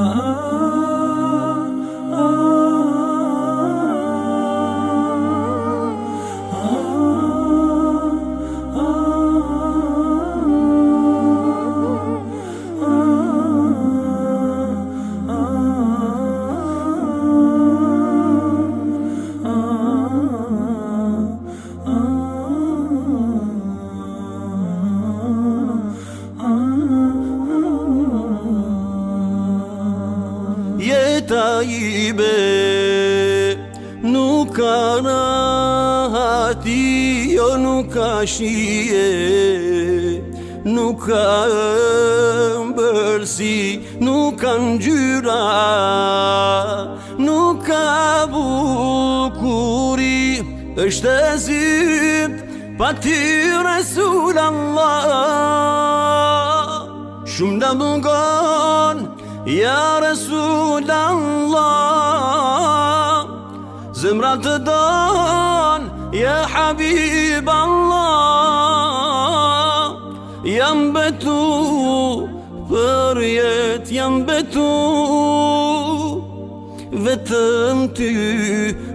uh-huh. ibe Nuk ka rahati, jo nuk ka shije Nuk ka mbërsi, nuk ka njyra Nuk ka bukuri, është e zip Pa ti Resul Allah Shumë në Ya Resulallah Zımratıdan Ya Habiballah Yanbetu Fıryet yanbetu Vetanti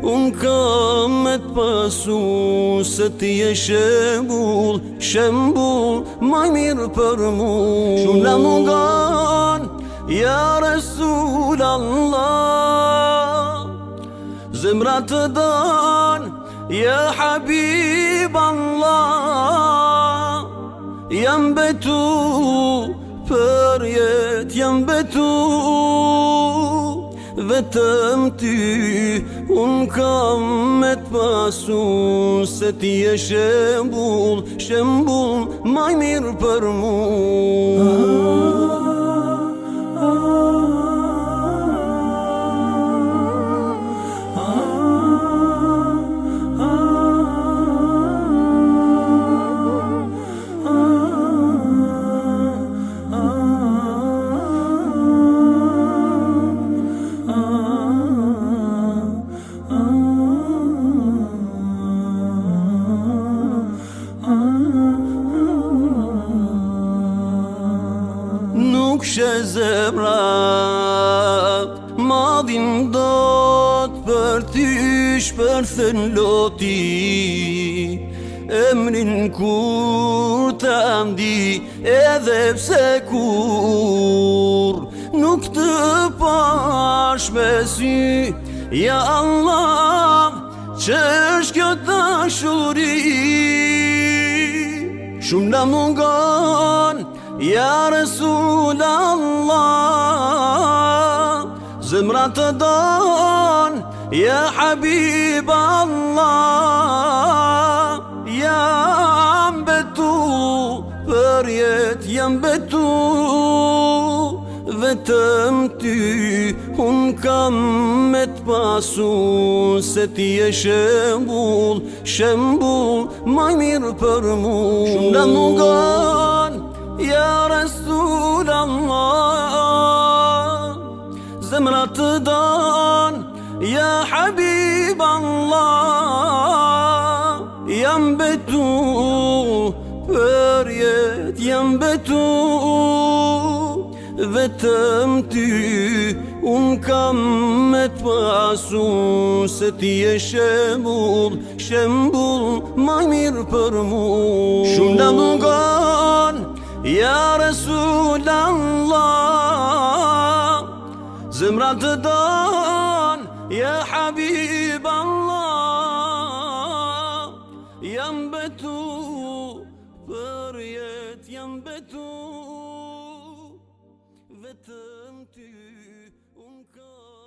Umkamet pasu Setiye şembul Şembul Mamir permu Şulamugan Zımratıdan ya habib Allah, Habiballah Yenbetu feryet yenbetu وتمتي ونكمت باسون ستي شمبول شمبول ما يمير برمون kushe zemrat Madhin do të për ty shpërthe loti Emrin kur të andi edhe pse kur Nuk të pash me sy Ja Allah që është kjo të shuri Shumë në mungar Ja Resul Allah Zemra të don Ja Habib Allah Ja më betu Për jetë jam betu Vetëm ty Un kam me të pasu Se ti e shembul Shembul Maj mirë për Ya Resulallah Zemratıdan Ya Habiballah Yan betu Feryet yan betu Vetemti Unë kam me të pasu Se ti e shembull Shembull lillallah Zemra të don Ja habib Allah Jam betu Për jet ty Unë